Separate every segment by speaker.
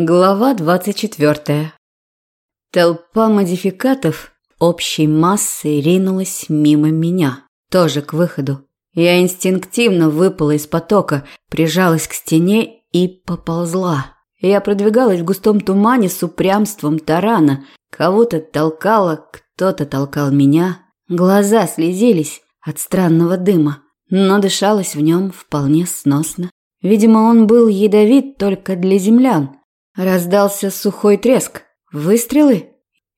Speaker 1: Глава 24. Толпа модификатов общей массой ринулась мимо меня, тоже к выходу. Я инстинктивно выпала из потока, прижалась к стене и поползла. Я продвигалась в густом тумане с упрямством тарана. Кого-то толкала, кто-то толкал меня. Глаза слезились от странного дыма, но дышалось в нем вполне сносно. Видимо, он был ядовит только для землян – Раздался сухой треск. Выстрелы?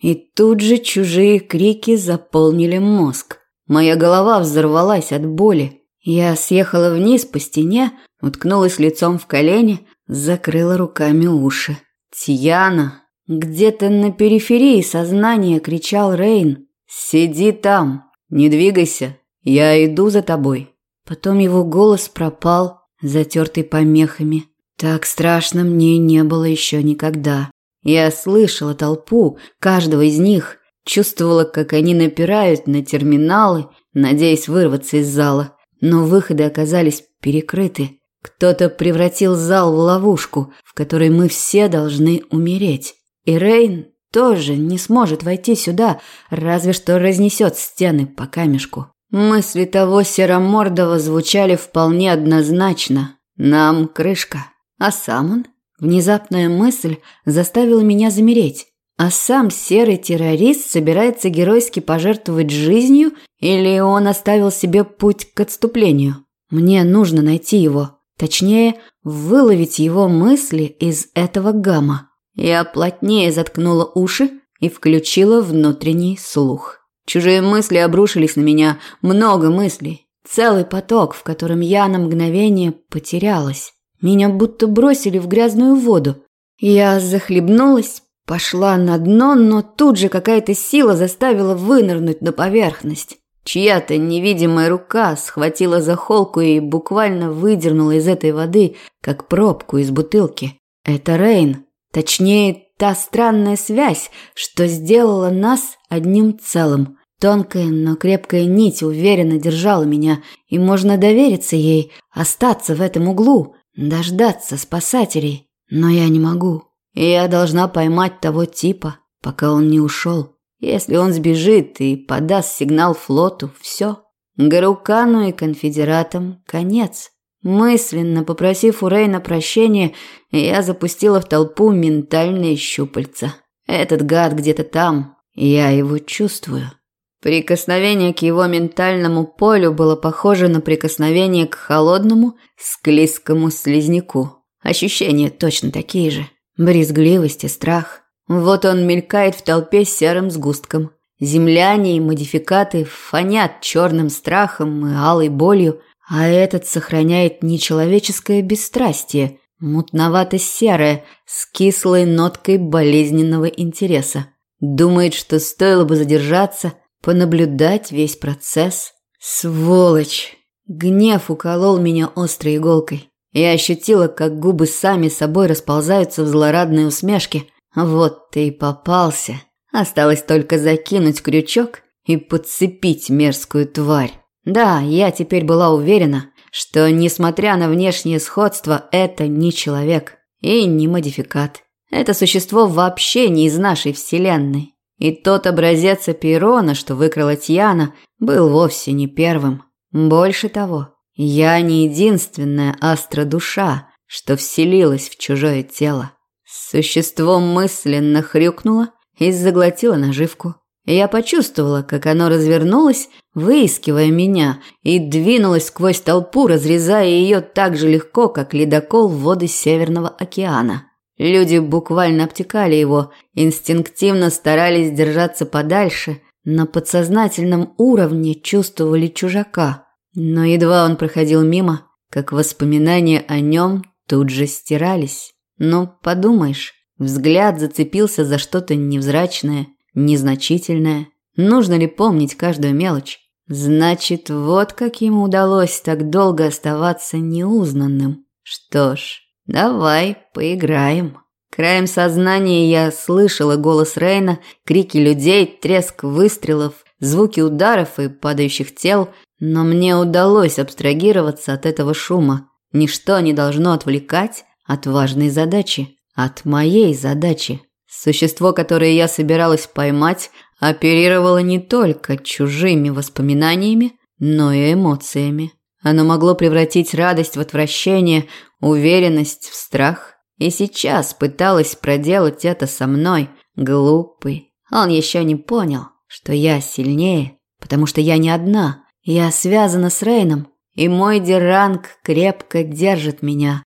Speaker 1: И тут же чужие крики заполнили мозг. Моя голова взорвалась от боли. Я съехала вниз по стене, уткнулась лицом в колени, закрыла руками уши. «Тьяна!» Где-то на периферии сознания кричал Рейн. «Сиди там, не двигайся, я иду за тобой». Потом его голос пропал, затертый помехами. Так страшно мне не было еще никогда. Я слышала толпу, каждого из них, чувствовала, как они напирают на терминалы, надеясь вырваться из зала. Но выходы оказались перекрыты. Кто-то превратил зал в ловушку, в которой мы все должны умереть. И Рейн тоже не сможет войти сюда, разве что разнесет стены по камешку. Мысли того серомордого звучали вполне однозначно. Нам крышка. А сам он? Внезапная мысль заставила меня замереть. А сам серый террорист собирается геройски пожертвовать жизнью или он оставил себе путь к отступлению? Мне нужно найти его. Точнее, выловить его мысли из этого гамма. Я плотнее заткнула уши и включила внутренний слух. Чужие мысли обрушились на меня, много мыслей. Целый поток, в котором я на мгновение потерялась. Меня будто бросили в грязную воду. Я захлебнулась, пошла на дно, но тут же какая-то сила заставила вынырнуть на поверхность. Чья-то невидимая рука схватила за холку и буквально выдернула из этой воды, как пробку из бутылки. Это Рейн. Точнее, та странная связь, что сделала нас одним целым. Тонкая, но крепкая нить уверенно держала меня, и можно довериться ей, остаться в этом углу – дождаться спасателей, но я не могу. Я должна поймать того типа, пока он не ушел. Если он сбежит и подаст сигнал флоту, все. Гарукану и конфедератам конец. Мысленно попросив у Рейна прощения, я запустила в толпу ментальные щупальца. Этот гад где-то там, я его чувствую. Прикосновение к его ментальному полю было похоже на прикосновение к холодному, склизкому слизняку. Ощущения точно такие же. Брезгливость и страх. Вот он мелькает в толпе серым сгустком. Земляне и модификаты фонят черным страхом и алой болью, а этот сохраняет нечеловеческое бесстрастие, мутновато-серое, с кислой ноткой болезненного интереса. Думает, что стоило бы задержаться – понаблюдать весь процесс. Сволочь! Гнев уколол меня острой иголкой. Я ощутила, как губы сами собой расползаются в злорадной усмешке. Вот ты и попался. Осталось только закинуть крючок и подцепить мерзкую тварь. Да, я теперь была уверена, что, несмотря на внешнее сходство, это не человек и не модификат. Это существо вообще не из нашей вселенной. И тот образец Апирона, что выкрала Тьяна, был вовсе не первым. Больше того, я не единственная астра-душа, что вселилась в чужое тело. Существо мысленно хрюкнуло и заглотило наживку. Я почувствовала, как оно развернулось, выискивая меня, и двинулось сквозь толпу, разрезая ее так же легко, как ледокол в воды Северного океана. Люди буквально обтекали его, инстинктивно старались держаться подальше, на подсознательном уровне чувствовали чужака. Но едва он проходил мимо, как воспоминания о нем тут же стирались. Ну, подумаешь, взгляд зацепился за что-то невзрачное, незначительное. Нужно ли помнить каждую мелочь? Значит, вот как ему удалось так долго оставаться неузнанным. Что ж, «Давай, поиграем». Краем сознания я слышала голос Рейна, крики людей, треск выстрелов, звуки ударов и падающих тел, но мне удалось абстрагироваться от этого шума. Ничто не должно отвлекать от важной задачи. от моей задачи. Существо, которое я собиралась поймать, оперировало не только чужими воспоминаниями, но и эмоциями. Оно могло превратить радость в отвращение, уверенность в страх. И сейчас пыталось проделать это со мной, глупый. Он еще не понял, что я сильнее, потому что я не одна. Я связана с Рейном, и мой деранг крепко держит меня.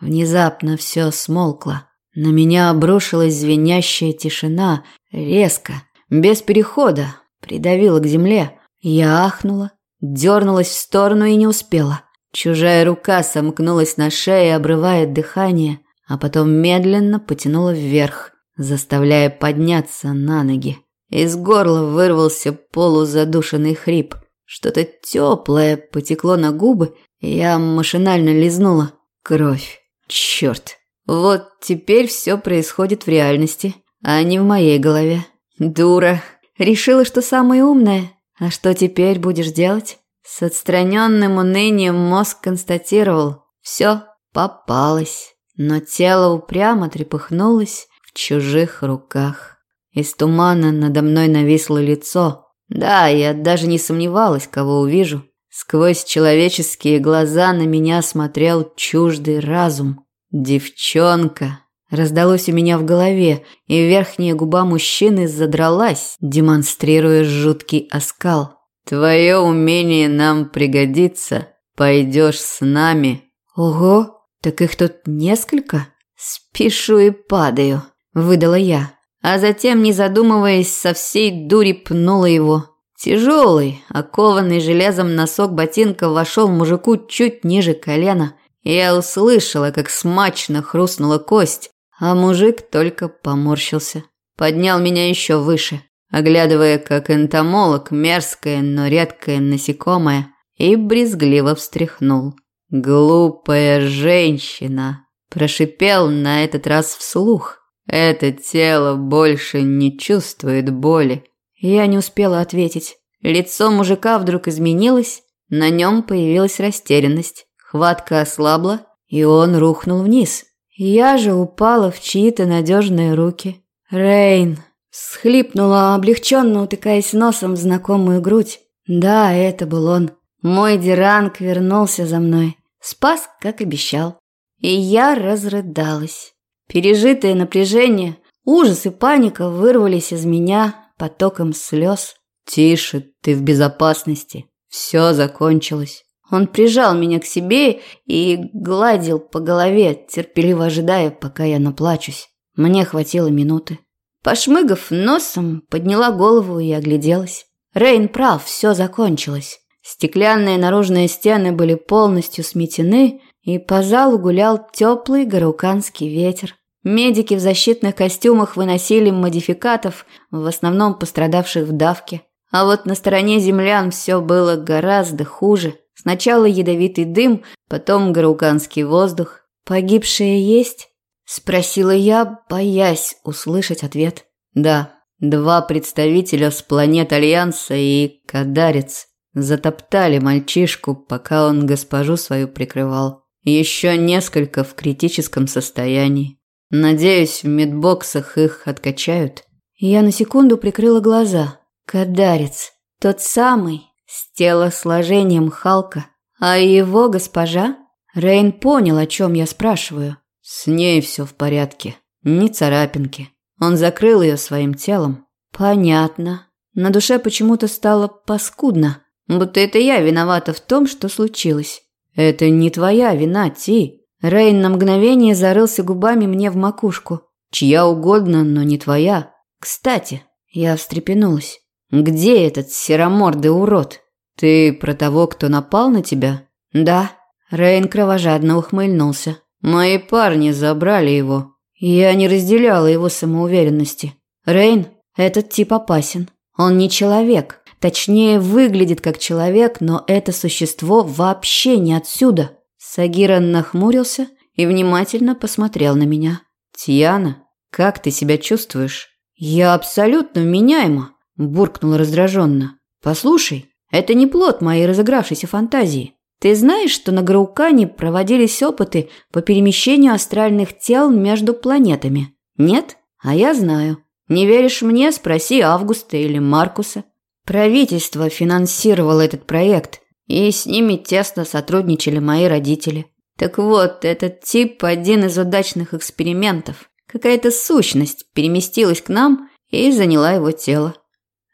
Speaker 1: Внезапно все смолкло. На меня обрушилась звенящая тишина, резко, без перехода, придавила к земле. Я ахнула, дернулась в сторону и не успела. Чужая рука сомкнулась на шее, обрывая дыхание, а потом медленно потянула вверх, заставляя подняться на ноги. Из горла вырвался полузадушенный хрип. Что-то теплое потекло на губы, и я машинально лизнула. Кровь. Черт. Вот теперь все происходит в реальности, а не в моей голове. Дура. Решила, что самая умная. А что теперь будешь делать? С отстраненным унынием мозг констатировал. Все, попалось. Но тело упрямо трепыхнулось в чужих руках. Из тумана надо мной нависло лицо. Да, я даже не сомневалась, кого увижу. Сквозь человеческие глаза на меня смотрел чуждый разум. Девчонка. Раздалось у меня в голове, и верхняя губа мужчины задралась, демонстрируя жуткий оскал. Твое умение нам пригодится. Пойдешь с нами. Ого, так их тут несколько? Спешу и падаю, выдала я. А затем, не задумываясь, со всей дури пнула его. Тяжелый, окованный железом носок ботинка вошел мужику чуть ниже колена. Я услышала, как смачно хрустнула кость, а мужик только поморщился. Поднял меня еще выше оглядывая как энтомолог мерзкое, но редкое насекомое, и брезгливо встряхнул. «Глупая женщина!» Прошипел на этот раз вслух. «Это тело больше не чувствует боли». Я не успела ответить. Лицо мужика вдруг изменилось, на нем появилась растерянность. Хватка ослабла, и он рухнул вниз. Я же упала в чьи-то надежные руки. «Рейн!» Схлипнула, облегченно утыкаясь носом в знакомую грудь. Да, это был он. Мой Диранг вернулся за мной. Спас, как обещал. И я разрыдалась. Пережитое напряжение, ужас и паника вырвались из меня потоком слез. «Тише, ты в безопасности. Все закончилось». Он прижал меня к себе и гладил по голове, терпеливо ожидая, пока я наплачусь. Мне хватило минуты. Пошмыгав носом, подняла голову и огляделась. Рейн прав, все закончилось. Стеклянные наружные стены были полностью сметены, и по залу гулял теплый гаруканский ветер. Медики в защитных костюмах выносили модификатов, в основном пострадавших в давке. А вот на стороне землян все было гораздо хуже. Сначала ядовитый дым, потом гаруканский воздух. Погибшие есть? Спросила я, боясь услышать ответ. Да, два представителя с планет Альянса и Кадарец затоптали мальчишку, пока он госпожу свою прикрывал. Еще несколько в критическом состоянии. Надеюсь, в медбоксах их откачают. Я на секунду прикрыла глаза. Кадарец, тот самый, с телосложением Халка. А его госпожа? Рейн понял, о чем я спрашиваю. С ней все в порядке. Ни царапинки. Он закрыл ее своим телом. Понятно. На душе почему-то стало паскудно. Будто это я виновата в том, что случилось. Это не твоя вина, Ти. Рейн на мгновение зарылся губами мне в макушку. Чья угодно, но не твоя. Кстати, я встрепенулась. Где этот серомордый урод? Ты про того, кто напал на тебя? Да. Рейн кровожадно ухмыльнулся. Мои парни забрали его. Я не разделяла его самоуверенности. Рейн, этот тип опасен. Он не человек. Точнее, выглядит как человек, но это существо вообще не отсюда. Сагира нахмурился и внимательно посмотрел на меня. «Тьяна, как ты себя чувствуешь?» «Я абсолютно вменяема», – буркнула раздраженно. «Послушай, это не плод моей разыгравшейся фантазии. Ты знаешь, что на Граукане проводились опыты по перемещению астральных тел между планетами? Нет? А я знаю. Не веришь мне? Спроси Августа или Маркуса. Правительство финансировало этот проект, и с ними тесно сотрудничали мои родители. Так вот, этот тип – один из удачных экспериментов. Какая-то сущность переместилась к нам и заняла его тело.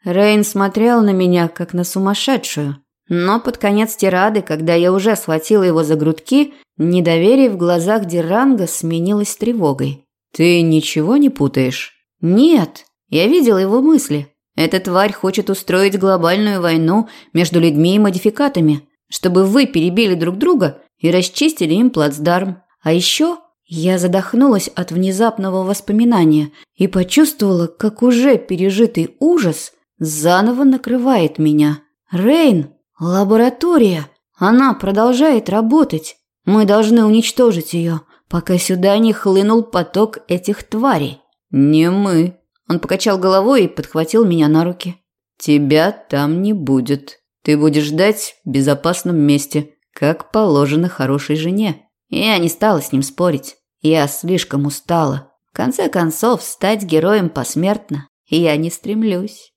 Speaker 1: Рейн смотрел на меня, как на сумасшедшую – но под конец тирады, когда я уже схватила его за грудки, недоверие в глазах Диранга сменилось тревогой. «Ты ничего не путаешь?» «Нет, я видела его мысли. Эта тварь хочет устроить глобальную войну между людьми и модификатами, чтобы вы перебили друг друга и расчистили им плацдарм. А еще я задохнулась от внезапного воспоминания и почувствовала, как уже пережитый ужас заново накрывает меня. Рейн «Лаборатория! Она продолжает работать. Мы должны уничтожить ее, пока сюда не хлынул поток этих тварей». «Не мы». Он покачал головой и подхватил меня на руки. «Тебя там не будет. Ты будешь ждать в безопасном месте, как положено хорошей жене». Я не стала с ним спорить. Я слишком устала. В конце концов, стать героем посмертно я не стремлюсь.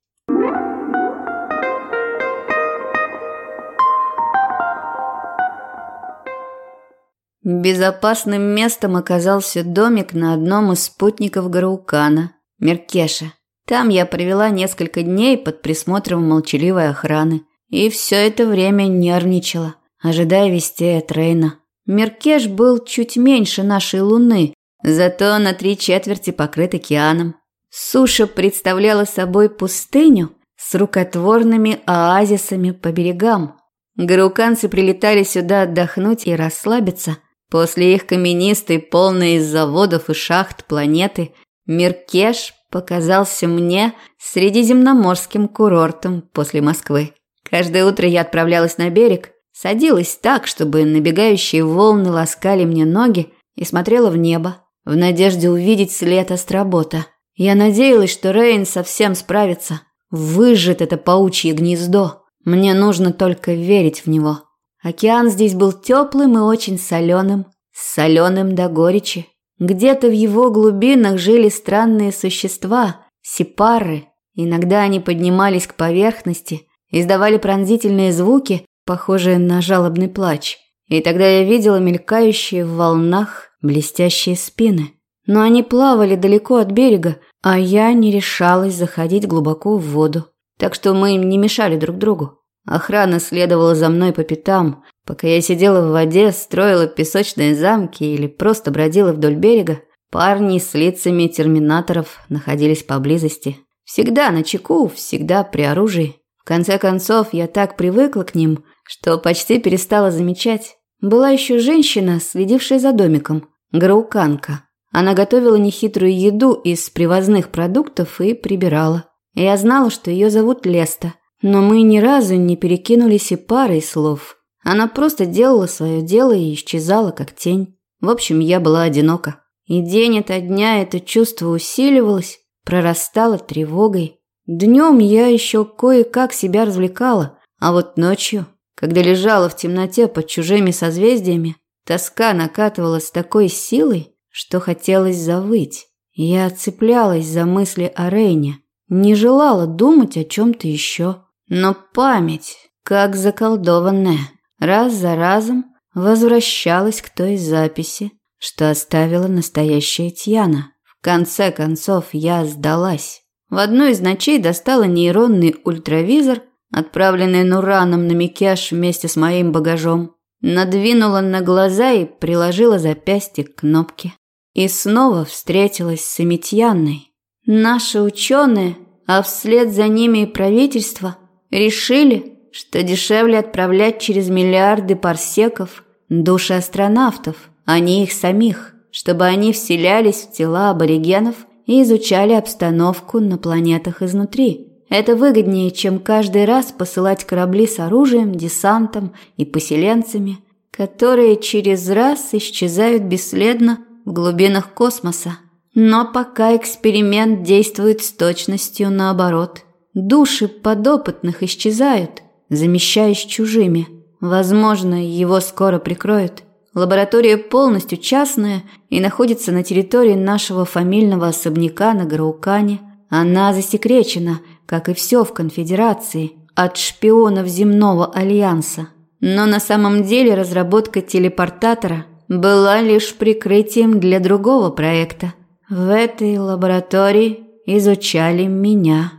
Speaker 1: Безопасным местом оказался домик на одном из спутников Гараукана, Меркеша. Там я провела несколько дней под присмотром молчаливой охраны. И все это время нервничала, ожидая вести от Рейна. Меркеш был чуть меньше нашей Луны, зато на три четверти покрыт океаном. Суша представляла собой пустыню с рукотворными оазисами по берегам. Гаруканцы прилетали сюда отдохнуть и расслабиться – После их каменистой, полной из заводов и шахт планеты, Миркеш показался мне средиземноморским курортом после Москвы. Каждое утро я отправлялась на берег, садилась так, чтобы набегающие волны ласкали мне ноги и смотрела в небо, в надежде увидеть след астробота. Я надеялась, что Рейн совсем справится, выжжет это паучье гнездо. Мне нужно только верить в него. Океан здесь был теплым и очень соленым, соленым до горечи. Где-то в его глубинах жили странные существа, сепары. Иногда они поднимались к поверхности, издавали пронзительные звуки, похожие на жалобный плач. И тогда я видела мелькающие в волнах блестящие спины. Но они плавали далеко от берега, а я не решалась заходить глубоко в воду. Так что мы не мешали друг другу. Охрана следовала за мной по пятам, пока я сидела в воде, строила песочные замки или просто бродила вдоль берега. Парни с лицами терминаторов находились поблизости. Всегда на чеку, всегда при оружии. В конце концов, я так привыкла к ним, что почти перестала замечать. Была еще женщина, следившая за домиком, грауканка. Она готовила нехитрую еду из привозных продуктов и прибирала. Я знала, что ее зовут Леста – но мы ни разу не перекинулись и парой слов. Она просто делала свое дело и исчезала, как тень. В общем, я была одинока. И день ото дня это чувство усиливалось, прорастало тревогой. Днем я еще кое-как себя развлекала, а вот ночью, когда лежала в темноте под чужими созвездиями, тоска накатывала с такой силой, что хотелось завыть. Я цеплялась за мысли о Рейне, не желала думать о чем-то еще. Но память, как заколдованная, раз за разом возвращалась к той записи, что оставила настоящая Тьяна. В конце концов, я сдалась. В одну из ночей достала нейронный ультравизор, отправленный Нураном на Микяж вместе с моим багажом, надвинула на глаза и приложила запястье к кнопке. И снова встретилась с Эмитьянной. Наши ученые, а вслед за ними и правительство – Решили, что дешевле отправлять через миллиарды парсеков души астронавтов, а не их самих, чтобы они вселялись в тела аборигенов и изучали обстановку на планетах изнутри. Это выгоднее, чем каждый раз посылать корабли с оружием, десантом и поселенцами, которые через раз исчезают бесследно в глубинах космоса. Но пока эксперимент действует с точностью наоборот – Души подопытных исчезают, замещаясь чужими. Возможно, его скоро прикроют. Лаборатория полностью частная и находится на территории нашего фамильного особняка на Гараукане. Она засекречена, как и все в конфедерации, от шпионов земного альянса. Но на самом деле разработка телепортатора была лишь прикрытием для другого проекта. В этой лаборатории изучали меня.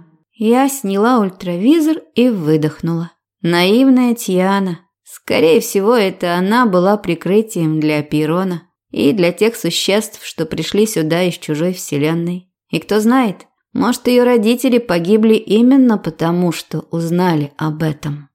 Speaker 1: Я сняла ультравизор и выдохнула. Наивная Тиана. Скорее всего, это она была прикрытием для Пирона и для тех существ, что пришли сюда из чужой вселенной. И кто знает, может, ее родители погибли именно потому, что узнали об этом.